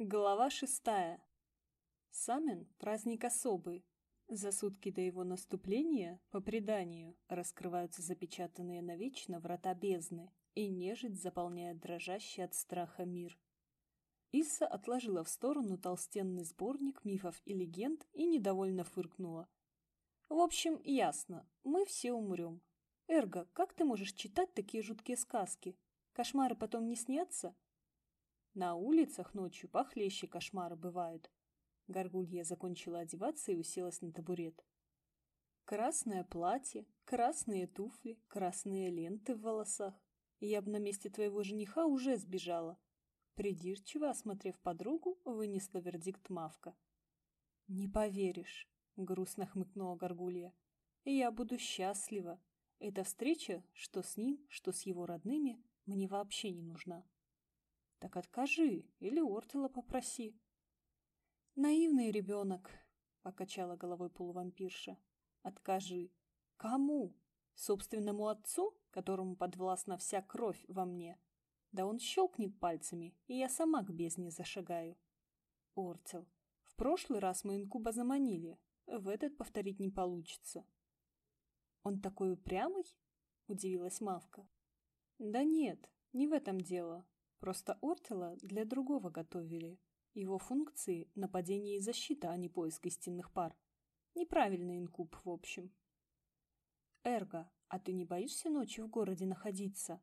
Глава шестая. Самен – праздник особый. За сутки до его наступления, по преданию, раскрываются запечатанные навечно врата бездны, и нежить заполняет дрожащий от страха мир. Исса отложила в сторону толстенный сборник мифов и легенд и недовольно фыркнула. В общем, ясно, мы все умрем. Эрго, как ты можешь читать такие жуткие сказки? Кошмары потом не снятся? На улицах ночью похлеще кошмары бывают. Горгулья закончила одеваться и уселась на табурет. Красное платье, красные туфли, красные ленты в волосах. Я бы на месте твоего жениха уже сбежала. Придирчиво осмотрев подругу, вынесла вердикт Мавка. «Не поверишь», — грустно хмыкнула Горгулья. «Я буду счастлива. Эта встреча, что с ним, что с его родными, мне вообще не нужна». «Так откажи или Ортела попроси», «Наивный ребенок», — покачала головой полувампирша. «Откажи. Кому? Собственному отцу, которому подвластна вся кровь во мне? Да он щелкнет пальцами, и я сама к бездне зашагаю». Ортел. В прошлый раз мы инкуба заманили. В этот повторить не получится. «Он такой упрямый?» — удивилась Мавка. «Да нет, не в этом дело. Просто Ортела для другого готовили. Его функции – нападение и защита, а не поиск истинных пар. Неправильный инкуб, в общем. Эрго, а ты не боишься ночью в городе находиться?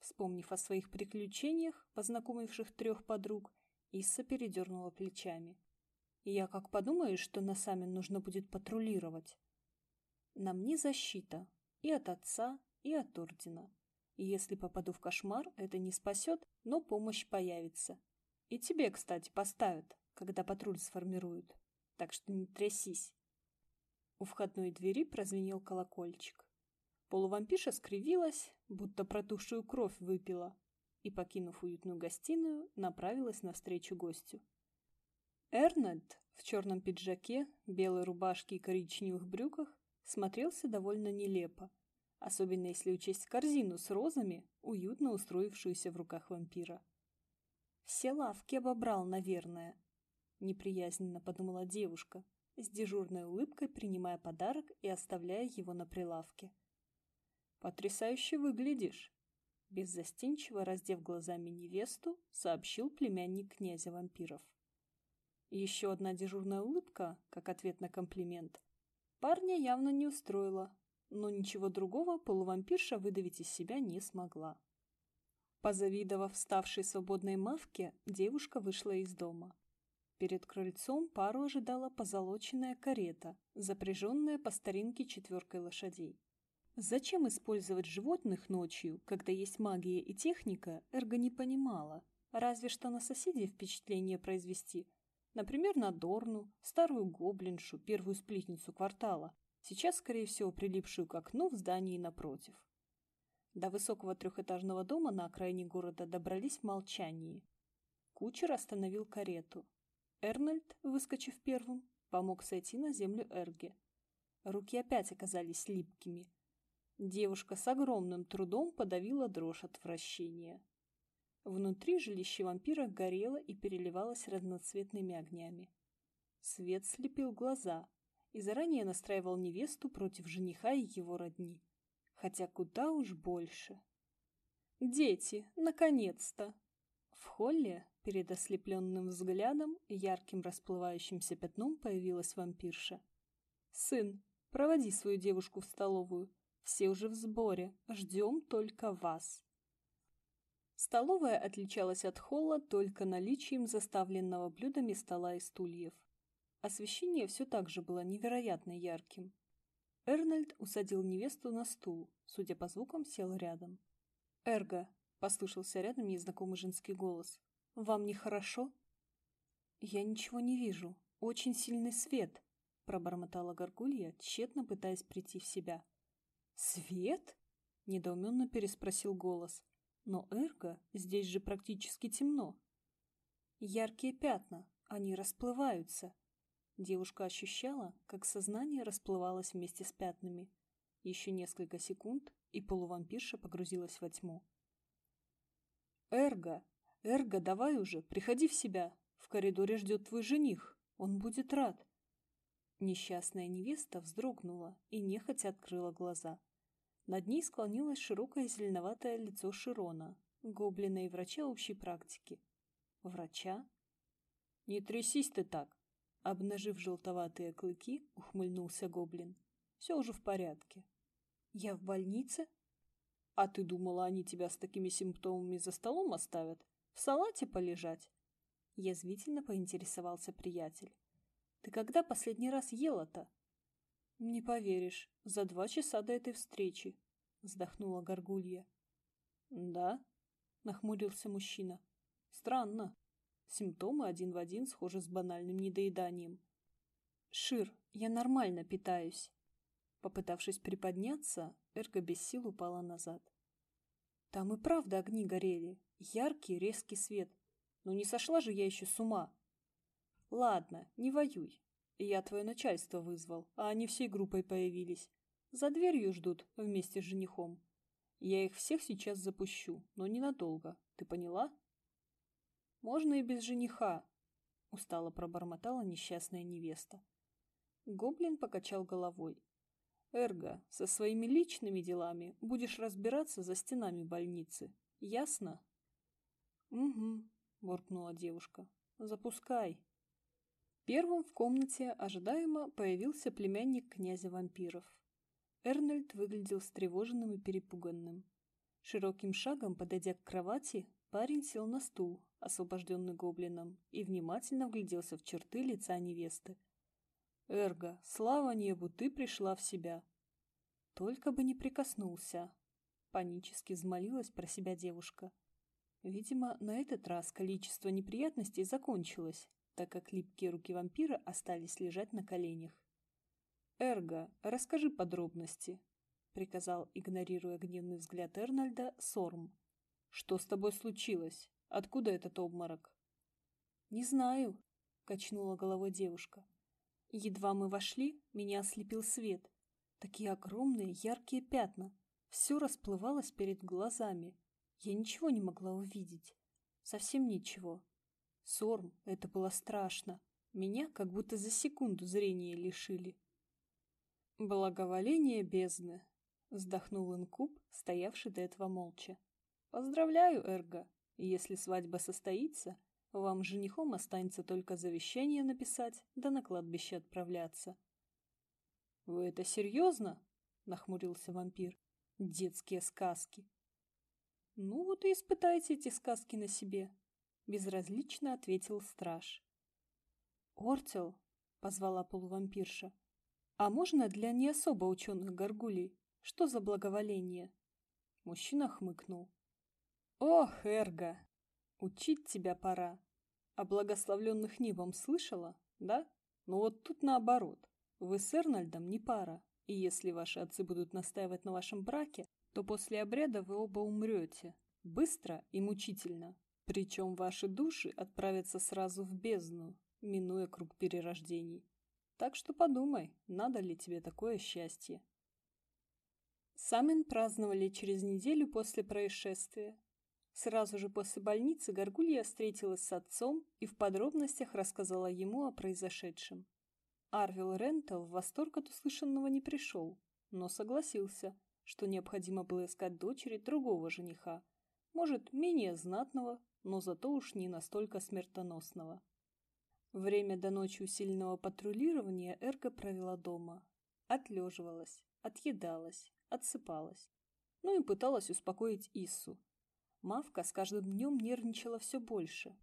Вспомнив о своих приключениях, познакомивших трех подруг, Исса передернула плечами. Я как подумаю, что на Самин нужно будет патрулировать. На мне защита и от отца, и от ордена. И если попаду в кошмар, это не спасет, но помощь появится. И тебе, кстати, поставят, когда патруль сформируют. Так что не трясись. У входной двери прозвенел колокольчик. Полувампиша скривилась, будто протухшую кровь выпила, и, покинув уютную гостиную, направилась навстречу гостю. Эрнольд в черном пиджаке, белой рубашке и коричневых брюках смотрелся довольно нелепо, особенно если учесть корзину с розами, уютно устроившуюся в руках вампира. Все лавки обобрал, наверное. Неприязненно подумала девушка, с дежурной улыбкой принимая подарок и оставляя его на прилавке. «Потрясающе выглядишь!» Беззастенчиво раздев глазами невесту, сообщил племянник князя вампиров. Еще одна дежурная улыбка, как ответ на комплимент, парня явно не устроила, но ничего другого полувампирша выдавить из себя не смогла. Позавидовав ставшей свободной мавке, девушка вышла из дома. Перед крыльцом пару ожидала позолоченная карета, запряженная по старинке четверкой лошадей. Зачем использовать животных ночью, когда есть магия и техника, Эрго не понимала. Разве что на соседей впечатление произвести. Например, на Дорну, старую гоблиншу, первую сплетницу квартала, сейчас, скорее всего, прилипшую к окну в здании напротив. До высокого трехэтажного дома на окраине города добрались в молчании. Кучер остановил карету. Эрнольд, выскочив первым, помог сойти на землю Эрге. Руки опять оказались липкими. Девушка с огромным трудом подавила дрожь отвращения. Внутри жилище вампира горело и переливалось разноцветными огнями. Свет слепил глаза и заранее настраивал невесту против жениха и его родни хотя куда уж больше. «Дети, наконец-то!» В холле, перед ослепленным взглядом, ярким расплывающимся пятном появилась вампирша. «Сын, проводи свою девушку в столовую. Все уже в сборе, ждем только вас». Столовая отличалась от холла только наличием заставленного блюдами стола и стульев. Освещение все так же было невероятно ярким. Эрнольд усадил невесту на стул, судя по звукам, сел рядом. «Эрго», — послышался рядом незнакомый женский голос, — «вам нехорошо?» «Я ничего не вижу. Очень сильный свет», — пробормотала Горгулья, тщетно пытаясь прийти в себя. «Свет?» — недоуменно переспросил голос. «Но, Эрго, здесь же практически темно». «Яркие пятна, они расплываются», Девушка ощущала, как сознание расплывалось вместе с пятнами. Еще несколько секунд, и полувампирша погрузилась во тьму. «Эрго! Эрго, давай уже, приходи в себя!» В коридоре ждет твой жених. Он будет рад. Несчастная невеста вздрогнула и нехотя открыла глаза. Над ней склонилось широкое зеленоватое лицо Широна, гоблина и врача общей практики. Врача? Не трясись ты так! Обнажив желтоватые клыки, ухмыльнулся гоблин. Все уже в порядке. Я в больнице? А ты думала, они тебя с такими симптомами за столом оставят? В салате полежать? Язвительно поинтересовался приятель. Ты когда последний раз ела-то? Не поверишь, за два часа до этой встречи, вздохнула горгулья. Да? Нахмурился мужчина. Странно. Симптомы один в один схожи с банальным недоеданием. Шир, я нормально питаюсь. Попытавшись приподняться, Эрго без сил упала назад. Там и правда огни горели. Яркий, резкий свет. Но не сошла же я еще с ума. Ладно, не воюй. Я твое начальство вызвал, а они всей группой появились. За дверью ждут вместе с женихом. Я их всех сейчас запущу, но ненадолго. Ты поняла? Можно и без жениха, устало пробормотала несчастная невеста. Гоблин покачал головой. Эрго, со своими личными делами будешь разбираться за стенами больницы. Ясно? Угу, буркнула девушка. Запускай. Первым в комнате ожидаемо появился племянник князя вампиров. Эрнольд выглядел встревоженным и перепуганным. Широким шагом, подойдя к кровати, парень сел на стул, освобожденный гоблином, и внимательно вгляделся в черты лица невесты. «Эрго, слава небу, ты пришла в себя!» «Только бы не прикоснулся!» Панически взмолилась про себя девушка. Видимо, на этот раз количество неприятностей закончилось, так как липкие руки вампира остались лежать на коленях. «Эрго, расскажи подробности», — приказал, игнорируя гневный взгляд Эрнольда, Сорм. «Что с тобой случилось? Откуда этот обморок?» «Не знаю», — качнула головой девушка. Едва мы вошли, меня ослепил свет. Такие огромные яркие пятна. Все расплывалось перед глазами. Я ничего не могла увидеть. Совсем ничего. Сорм, это было страшно. Меня как будто за секунду зрения лишили. «Благоволение бездны», — вздохнул инкуб, стоявший до этого молча. «Поздравляю, Эрго. Если свадьба состоится, вам женихом останется только завещание написать, да на кладбище отправляться». «Вы это серьезно?» — нахмурился вампир. «Детские сказки». «Ну вот и испытайте эти сказки на себе», безразлично ответил страж. «Ортел», — позвала полувампирша, — «а можно для не особо ученых горгулей? Что за благоволение?» Мужчина хмыкнул. «Ох, Эрго, учить тебя пора. О благословленных небом слышала, да? Ну вот тут наоборот. Вы с Эрнольдом не пара, и если ваши отцы будут настаивать на вашем браке, то после обряда вы оба умрете. Быстро и мучительно, причем ваши души отправятся сразу в бездну, минуя круг перерождений. Так что подумай, надо ли тебе такое счастье. Самин праздновали через неделю после происшествия. Сразу же после больницы Горгулья встретилась с отцом и в подробностях рассказала ему о произошедшем. Арвил Рентал в восторг от услышанного не пришел, но согласился, что необходимо было искать дочери другого жениха, может, менее знатного, но зато уж не настолько смертоносного. Время до ночи усиленного патрулирования Эрка провела дома. Отлеживалась, отъедалась, отсыпалась. Ну и пыталась успокоить Иссу. Мавка с каждым днем нервничала все больше.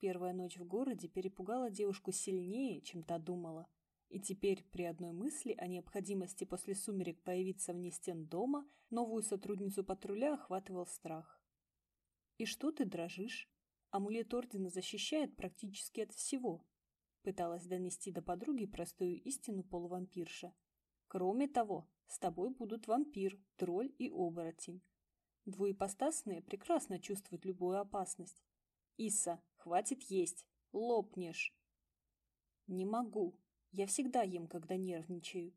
Первая ночь в городе перепугала девушку сильнее, чем та думала. И теперь при одной мысли о необходимости после сумерек появиться вне стен дома новую сотрудницу патруля охватывал страх. «И что ты дрожишь? Амулет Ордена защищает практически от всего», пыталась донести до подруги простую истину полувампирша. «Кроме того, с тобой будут вампир, тролль и оборотень. Двуепостасные прекрасно чувствуют любую опасность. Иса, хватит есть, лопнешь!» «Не могу. Я всегда ем, когда нервничаю».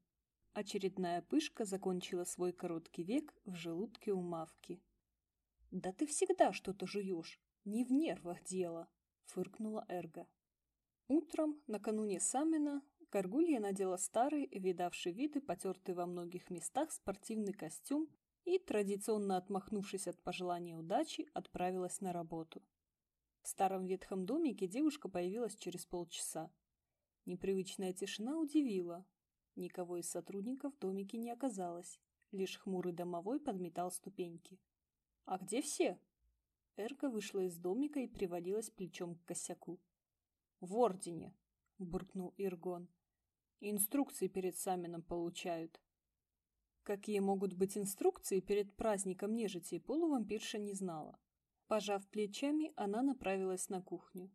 Очередная пышка закончила свой короткий век в желудке у мавки. «Да ты всегда что-то жуешь. Не в нервах дело», — фыркнула Эрга. Утром, накануне Самина, Горгулья надела старый, видавший виды, потертый во многих местах спортивный костюм и, традиционно отмахнувшись от пожелания удачи, отправилась на работу. В старом ветхом домике девушка появилась через полчаса. Непривычная тишина удивила. Никого из сотрудников в домике не оказалось. Лишь хмурый домовой подметал ступеньки. «А где все?» Эрка вышла из домика и привалилась плечом к косяку. «В ордене!» — буркнул Иргон. «Инструкции перед Самином получают». Какие могут быть инструкции перед праздником нежити, полувампирша не знала. Пожав плечами, она направилась на кухню.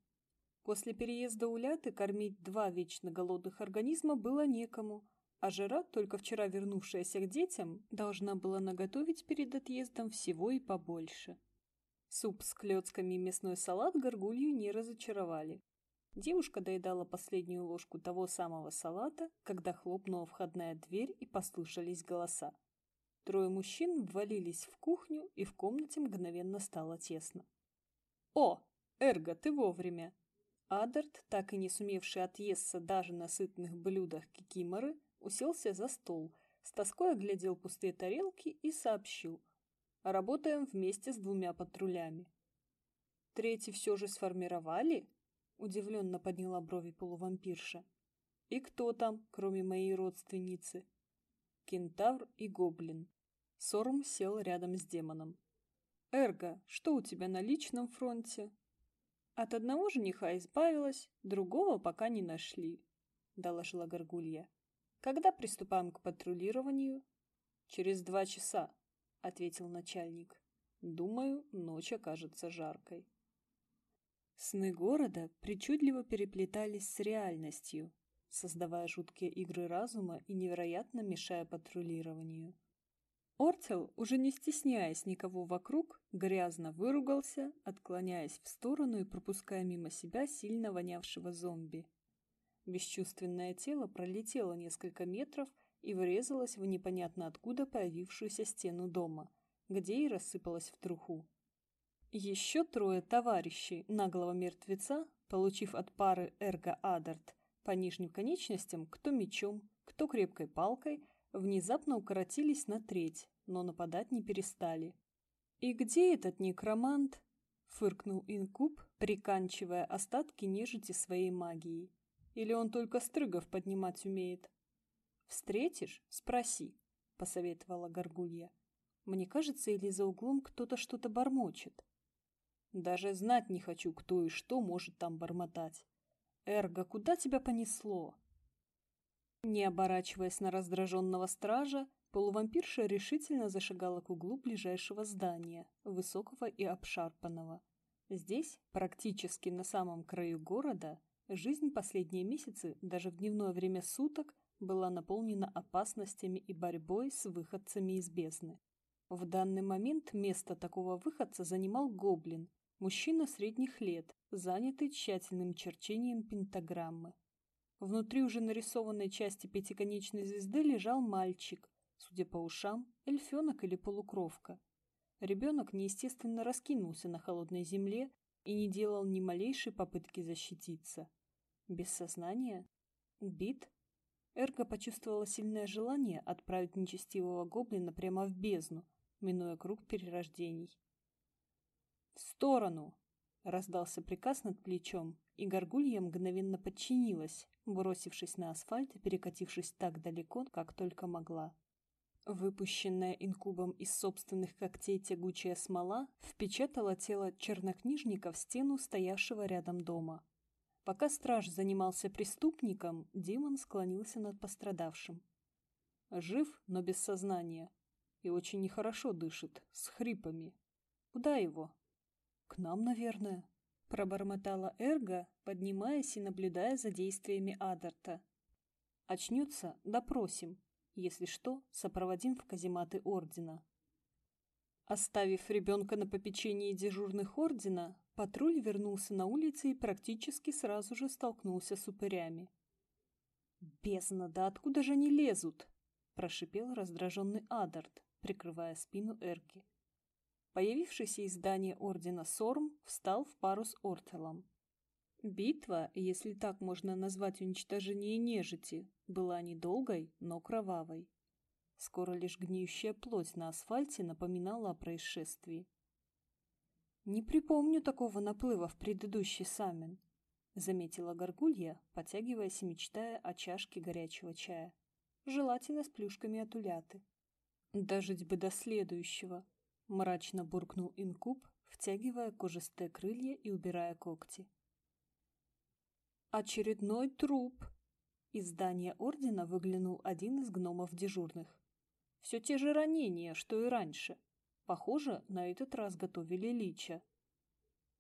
После переезда у Ляты кормить два вечно голодных организма было некому, а Жира, только вчера вернувшаяся к детям, должна была наготовить перед отъездом всего и побольше. Суп с клетками и мясной салат горгулью не разочаровали. Девушка доедала последнюю ложку того самого салата, когда хлопнула входная дверь и послышались голоса. Трое мужчин ввалились в кухню, и в комнате мгновенно стало тесно. «О, Эрго, ты вовремя!» Адарт, так и не сумевший отъесться даже на сытных блюдах кикиморы, уселся за стол, с тоской оглядел пустые тарелки и сообщил. «Работаем вместе с двумя патрулями». «Третий все же сформировали?» Удивленно подняла брови полувампирша. И кто там, кроме моей родственницы? Кентавр и гоблин. Сорм сел рядом с демоном. Эрго, что у тебя на личном фронте? От одного жениха избавилась, другого пока не нашли, доложила Горгулья. Когда приступаем к патрулированию? Через два часа, ответил начальник. Думаю, ночь окажется жаркой. Сны города причудливо переплетались с реальностью, создавая жуткие игры разума и невероятно мешая патрулированию. Ортел, уже не стесняясь никого вокруг, грязно выругался, отклоняясь в сторону и пропуская мимо себя сильно вонявшего зомби. Бесчувственное тело пролетело несколько метров и врезалось в непонятно откуда появившуюся стену дома, где и рассыпалось в труху. Еще трое товарищей наглого мертвеца, получив от пары Эрго Адарт по нижним конечностям, кто мечом, кто крепкой палкой, внезапно укоротились на треть, но нападать не перестали. «И где этот некромант?» — фыркнул инкуб, приканчивая остатки нежити своей магией. «Или он только стрыгов поднимать умеет?» «Встретишь? Спроси», — посоветовала Горгулья. «Мне кажется, или за углом кто-то что-то бормочет». Даже знать не хочу, кто и что может там бормотать. Эрго, куда тебя понесло? Не оборачиваясь на раздраженного стража, полувампирша решительно зашагала к углу ближайшего здания, высокого и обшарпанного. Здесь, практически на самом краю города, жизнь последние месяцы, даже в дневное время суток, была наполнена опасностями и борьбой с выходцами из бездны. В данный момент место такого выходца занимал гоблин, Мужчина средних лет, занятый тщательным черчением пентаграммы. Внутри уже нарисованной части пятиконечной звезды лежал мальчик, судя по ушам, эльфенок или полукровка. Ребенок неестественно раскинулся на холодной земле и не делал ни малейшей попытки защититься. Без сознания? Убит? Эрго почувствовала сильное желание отправить нечестивого гоблина прямо в бездну, минуя круг перерождений. «В сторону!» — раздался приказ над плечом, и горгулья мгновенно подчинилась, бросившись на асфальт и перекатившись так далеко, как только могла. Выпущенная инкубом из собственных когтей тягучая смола впечатала тело чернокнижника в стену стоявшего рядом дома. Пока страж занимался преступником, демон склонился над пострадавшим. Жив, но без сознания. И очень нехорошо дышит, с хрипами. Куда его? «К нам, наверное», — пробормотала Эрго, поднимаясь и наблюдая за действиями Адарта. «Очнется — допросим. Если что, сопроводим в казематы Ордена». Оставив ребенка на попечении дежурных Ордена, патруль вернулся на улицы и практически сразу же столкнулся с упырями. «Бездна, да откуда же они лезут?» – прошипел раздраженный Адарт, прикрывая спину Эрки. Появившийся из здания ордена Сорм встал в пару с Ортелом. Битва, если так можно назвать уничтожение нежити, была недолгой, но кровавой. Скоро лишь гниющая плоть на асфальте напоминала о происшествии. «Не припомню такого наплыва в предыдущий саммин», — заметила Горгулья, потягиваясь и мечтая о чашке горячего чая. Желательно с плюшками от уляты. «Дожить бы до следующего», — мрачно буркнул инкуб, втягивая кожистые крылья и убирая когти. «Очередной труп!» Из здания ордена выглянул один из гномов дежурных. Все те же ранения, что и раньше. Похоже, на этот раз готовили лича.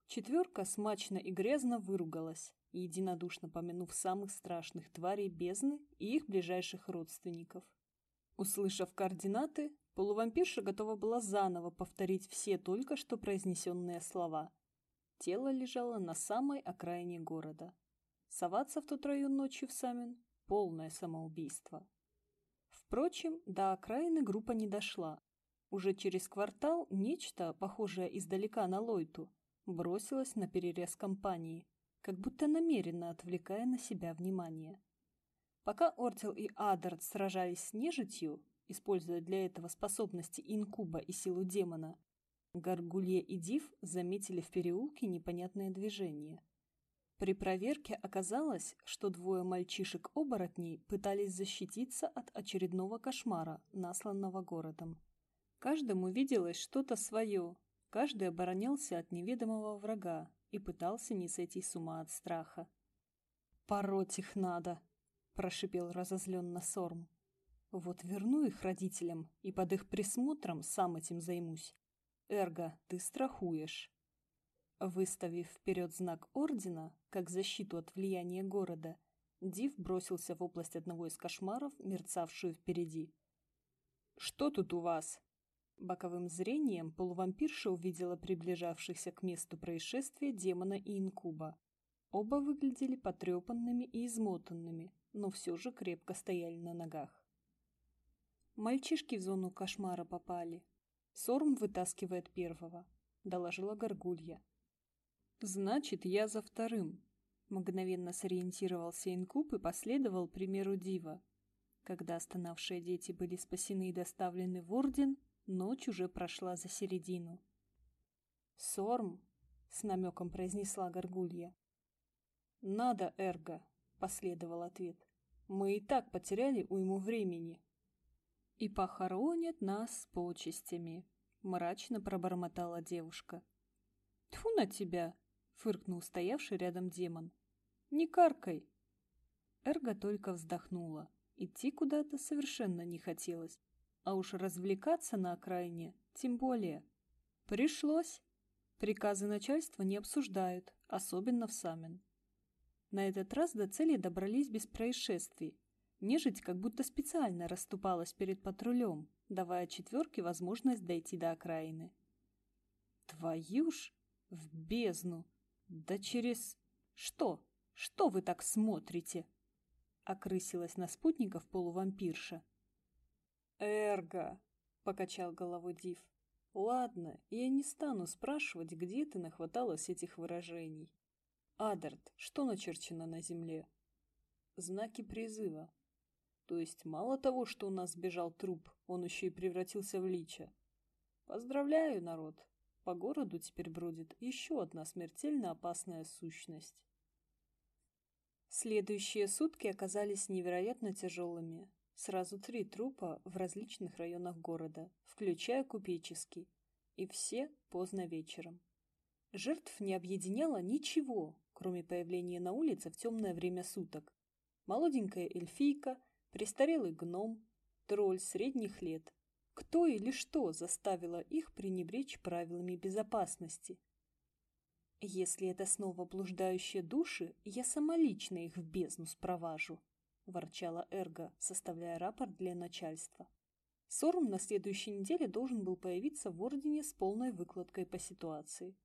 Четверка смачно и грязно выругалась, единодушно помянув самых страшных тварей бездны и их ближайших родственников. Услышав координаты, полувампирша готова была заново повторить все только что произнесенные слова. Тело лежало на самой окраине города. Соваться в тот район ночью в Самин – полное самоубийство. Впрочем, до окраины группа не дошла. Уже через квартал нечто, похожее издалека на Лойту, бросилось на перерез компании, как будто намеренно отвлекая на себя внимание. Пока Ортел и Адарт сражались с нежитью, используя для этого способности инкуба и силу демона, Гаргулье и Див заметили в переулке непонятное движение. При проверке оказалось, что двое мальчишек-оборотней пытались защититься от очередного кошмара, насланного городом. Каждому виделось что-то свое, каждый оборонялся от неведомого врага и пытался не сойти с ума от страха. «Пороть их надо!» – прошипел разозленно Сорм. «Вот верну их родителям и под их присмотром сам этим займусь. Эрго, ты страхуешь!» Выставив вперед знак ордена, как защиту от влияния города, Див бросился в область одного из кошмаров, мерцавшую впереди. «Что тут у вас?» Боковым зрением полувампирша увидела приближавшихся к месту происшествия демона и инкуба. Оба выглядели потрепанными и измотанными, но все же крепко стояли на ногах. Мальчишки в зону кошмара попали. Сорм вытаскивает первого, доложила Горгулья. Значит, я за вторым. Мгновенно сориентировался инкуб и последовал примеру Дива. Когда остановшие дети были спасены и доставлены в Орден, ночь уже прошла за середину. «Сорм!» — с намеком произнесла Горгулья. «Надо, Эрго!» — последовал ответ. «Мы и так потеряли уйму времени». «И похоронят нас с почестями», — мрачно пробормотала девушка. «Тьфу на тебя!» фыркнул стоявший рядом демон. «Не каркай!» Эрга только вздохнула. Идти куда-то совершенно не хотелось. А уж развлекаться на окраине тем более. Пришлось. Приказы начальства не обсуждают, особенно в Самен. На этот раз до цели добрались без происшествий. Нежить как будто специально расступалась перед патрулем, давая четверке возможность дойти до окраины. «Твою ж! В бездну!» «Да через... что? Что вы так смотрите?» Окрысилась на спутников полувампирша. «Эрго!» — покачал головой Див. «Ладно, я не стану спрашивать, где ты нахваталась этих выражений. Адарт, что начерчено на земле?» «Знаки призыва. То есть мало того, что у нас сбежал труп, он еще и превратился в лича. Поздравляю, народ, по городу теперь бродит еще одна смертельно опасная сущность. Следующие сутки оказались невероятно тяжелыми. Сразу три трупа в различных районах города, включая купеческий, и все поздно вечером. Жертв не объединяло ничего, кроме появления на улице в темное время суток. Молоденькая эльфийка, престарелый гном, тролль средних лет кто или что заставило их пренебречь правилами безопасности? Если это снова блуждающие души, я сама лично их в бездну спроважу, ворчала Эрго, составляя рапорт для начальства. Сорм на следующей неделе должен был появиться в Ордене с полной выкладкой по ситуации.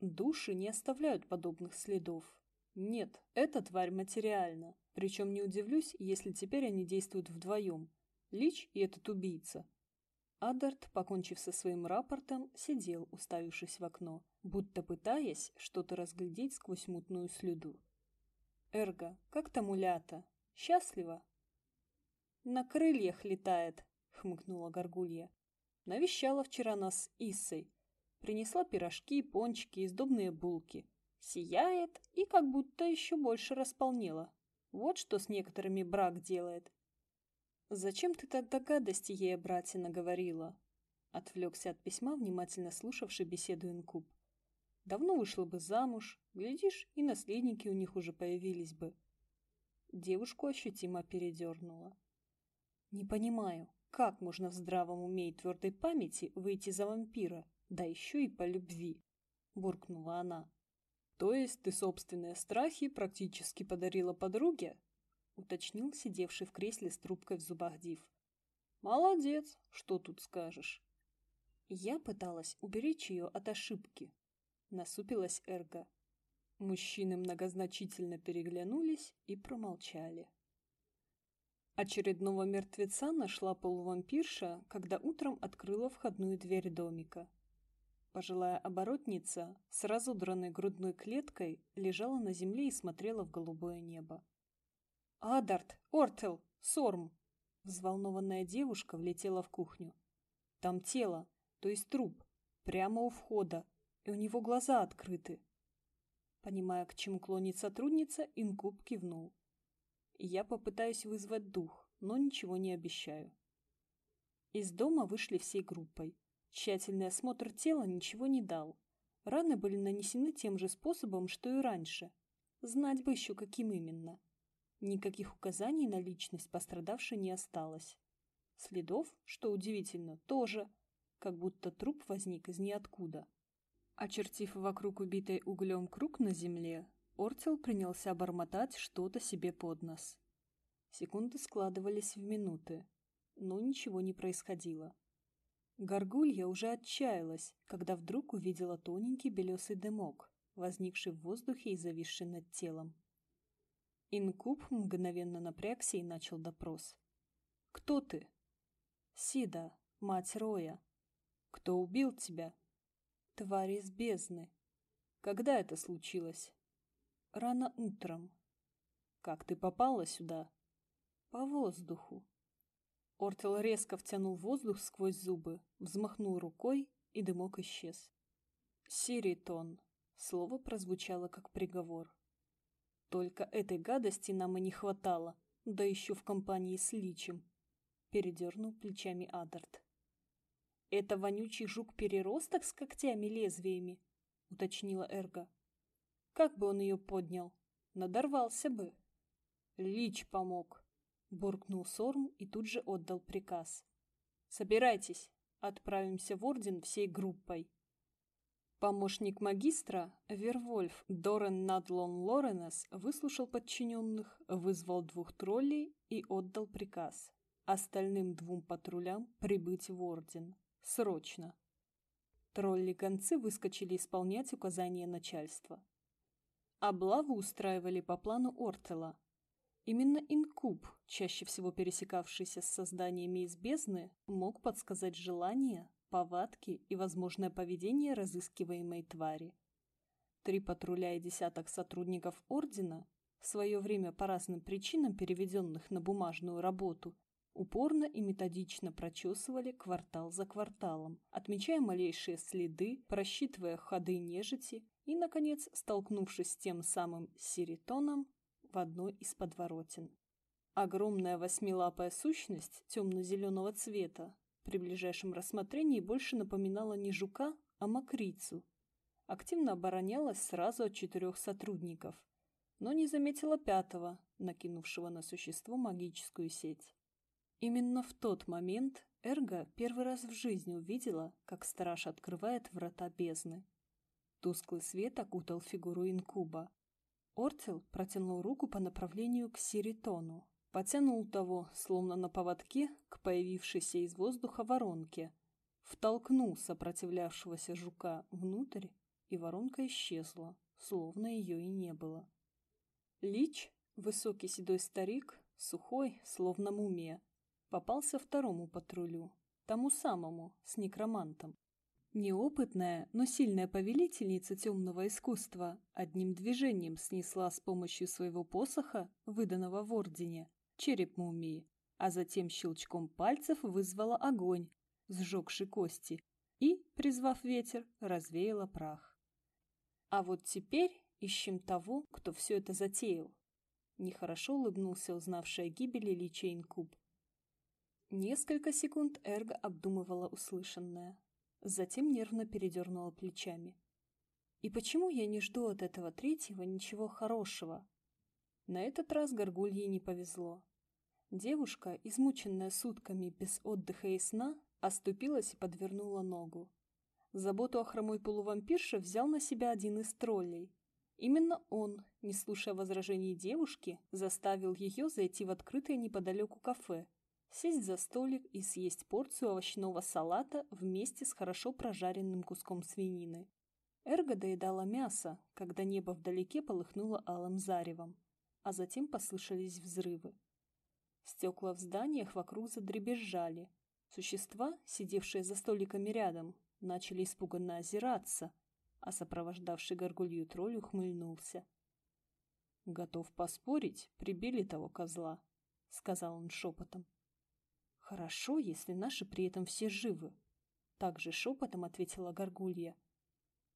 Души не оставляют подобных следов. Нет, эта тварь материальна, причем не удивлюсь, если теперь они действуют вдвоем. Лич и этот убийца. Адарт, покончив со своим рапортом, сидел, уставившись в окно, будто пытаясь что-то разглядеть сквозь мутную слюду. «Эрго, как там улята? Счастлива?» «На крыльях летает», — хмыкнула Горгулья. «Навещала вчера нас Иссой. Принесла пирожки, пончики и сдобные булки. Сияет и как будто еще больше располнела. Вот что с некоторыми брак делает. «Зачем ты тогда гадости ей, братья, наговорила?» Отвлекся от письма, внимательно слушавший беседу инкуб. «Давно вышла бы замуж, глядишь, и наследники у них уже появились бы». Девушку ощутимо передернула. «Не понимаю, как можно в здравом уме и твердой памяти выйти за вампира, да еще и по любви?» – буркнула она. «То есть ты собственные страхи практически подарила подруге?» — уточнил сидевший в кресле с трубкой в зубах Див. «Молодец, что тут скажешь?» Я пыталась уберечь ее от ошибки. Насупилась Эрга. Мужчины многозначительно переглянулись и промолчали. Очередного мертвеца нашла полувампирша, когда утром открыла входную дверь домика. Пожилая оборотница с разодранной грудной клеткой лежала на земле и смотрела в голубое небо. «Адарт! Ортел! Сорм!» Взволнованная девушка влетела в кухню. Там тело, то есть труп, прямо у входа, и у него глаза открыты. Понимая, к чему клонит сотрудница, инкуб кивнул. Я попытаюсь вызвать дух, но ничего не обещаю. Из дома вышли всей группой. Тщательный осмотр тела ничего не дал. Раны были нанесены тем же способом, что и раньше. Знать бы еще, каким именно. Никаких указаний на личность пострадавшей не осталось. Следов, что удивительно, тоже, как будто труп возник из ниоткуда. Очертив вокруг убитой углем круг на земле, Ортел принялся бормотать что-то себе под нос. Секунды складывались в минуты, но ничего не происходило. Горгулья уже отчаялась, когда вдруг увидела тоненький белесый дымок, возникший в воздухе и зависший над телом. Инкуб мгновенно напрягся и начал допрос. «Кто ты?» «Сида, мать Роя». «Кто убил тебя?» «Тварь из бездны». «Когда это случилось?» «Рано утром». «Как ты попала сюда?» «По воздуху». Ортел резко втянул воздух сквозь зубы, взмахнул рукой, и дымок исчез. «Сиритон». Слово прозвучало как приговор. Только этой гадости нам и не хватало, да еще в компании с Личем. Передернул плечами Адарт. «Это вонючий жук-переросток с когтями-лезвиями?» — уточнила Эрга. «Как бы он ее поднял? Надорвался бы». «Лич помог», — буркнул Сорм и тут же отдал приказ. «Собирайтесь, отправимся в Орден всей группой». Помощник магистра, Вервольф Дорен Надлон Лоренес, выслушал подчиненных, вызвал двух троллей и отдал приказ остальным двум патрулям прибыть в Орден. Срочно. Тролли-гонцы выскочили исполнять указания начальства. Облаву устраивали по плану Ортела. Именно инкуб, чаще всего пересекавшийся с созданиями из бездны, мог подсказать желание, повадки и возможное поведение разыскиваемой твари. Три патруля и десяток сотрудников Ордена, в свое время по разным причинам переведенных на бумажную работу, упорно и методично прочесывали квартал за кварталом, отмечая малейшие следы, просчитывая ходы нежити и, наконец, столкнувшись с тем самым сиритоном в одной из подворотен. Огромная восьмилапая сущность темно-зеленого цвета при ближайшем рассмотрении больше напоминала не жука, а мокрицу. Активно оборонялась сразу от четырех сотрудников, но не заметила пятого, накинувшего на существо магическую сеть. Именно в тот момент Эрга первый раз в жизни увидела, как страж открывает врата бездны. Тусклый свет окутал фигуру инкуба. Ортел протянул руку по направлению к Сиритону, Потянул того, словно на поводке, к появившейся из воздуха воронке. Втолкнул сопротивлявшегося жука внутрь, и воронка исчезла, словно ее и не было. Лич, высокий седой старик, сухой, словно мумия, попался второму патрулю. тому самому, с некромантом. Неопытная, но сильная повелительница темного искусства одним движением снесла с помощью своего посоха, выданного в Ордене, череп мумии, а затем щелчком пальцев вызвала огонь, сжегший кости, и, призвав ветер, развеяла прах. А вот теперь ищем того, кто все это затеял. Нехорошо улыбнулся узнавший о гибели Лича Инкуб. Несколько секунд Эрго обдумывала услышанное. Затем нервно передернула плечами. И почему я не жду от этого третьего ничего хорошего? На этот раз Горгулье не повезло. Девушка, измученная сутками без отдыха и сна, оступилась и подвернула ногу. Заботу о хромой полувампирше взял на себя один из троллей. Именно он, не слушая возражений девушки, заставил ее зайти в открытое неподалеку кафе сесть за столик и съесть порцию овощного салата вместе с хорошо прожаренным куском свинины. Эрго доедала мясо, когда небо вдалеке полыхнуло алым заревом, а затем послышались взрывы. Стекла в зданиях вокруг задребезжали. Существа, сидевшие за столиками рядом, начали испуганно озираться, а сопровождавший горгулью тролль ухмыльнулся. «Готов поспорить, прибили того козла», — сказал он шепотом. «Хорошо, если наши при этом все живы», — также шепотом ответила Горгулья.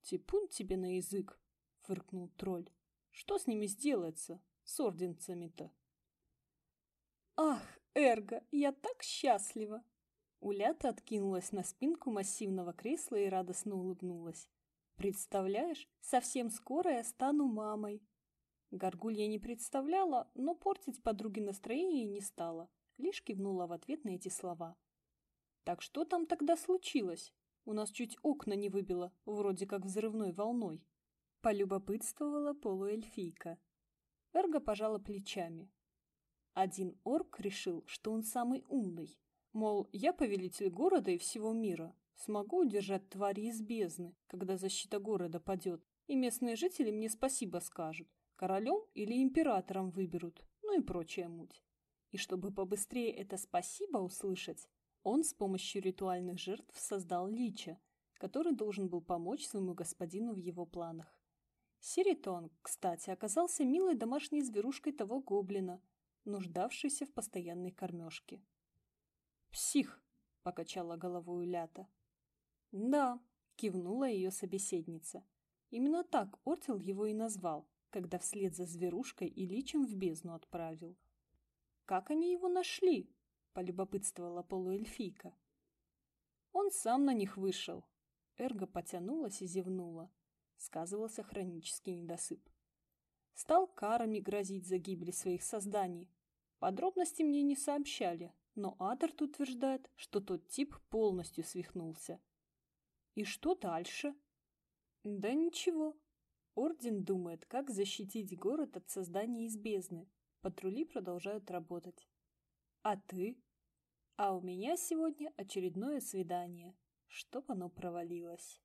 «Типун тебе на язык!» — фыркнул тролль. «Что с ними сделается, с орденцами-то?» «Ах, Эрго, я так счастлива!» Улята откинулась на спинку массивного кресла и радостно улыбнулась. «Представляешь, совсем скоро я стану мамой!» Горгулья не представляла, но портить подруге настроение не стала лишь кивнула в ответ на эти слова. «Так что там тогда случилось? У нас чуть окна не выбило, вроде как взрывной волной». Полюбопытствовала полуэльфийка. Эрго пожала плечами. Один орк решил, что он самый умный. Мол, я повелитель города и всего мира. Смогу удержать твари из бездны, когда защита города падет, и местные жители мне спасибо скажут. Королем или императором выберут, ну и прочая муть. И чтобы побыстрее это спасибо услышать, он с помощью ритуальных жертв создал лича, который должен был помочь своему господину в его планах. Сиритон, кстати, оказался милой домашней зверушкой того гоблина, нуждавшейся в постоянной кормежке. «Псих!» — покачала головой Улята. «Да», — кивнула ее собеседница. Именно так Ортил его и назвал, когда вслед за зверушкой и личем в бездну отправил. «Как они его нашли?» – полюбопытствовала полуэльфийка. Он сам на них вышел. Эрго потянулась и зевнула. Сказывался хронический недосып. Стал карами грозить за гибель своих созданий. Подробности мне не сообщали, но Адарт утверждает, что тот тип полностью свихнулся. И что дальше? Да ничего. Орден думает, как защитить город от создания из бездны, Патрули продолжают работать. А ты? А у меня сегодня очередное свидание, чтоб оно провалилось.